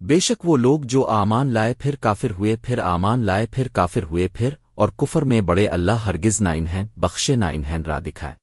بے شک وہ لوگ جو آمان لائے پھر کافر ہوئے، پھر آمان لائے پھر کافر ہوئے پھر، اور کفر میں بڑے اللہ ہرگز نہ انہیں، بخشے نہ انہیں را دکھائے۔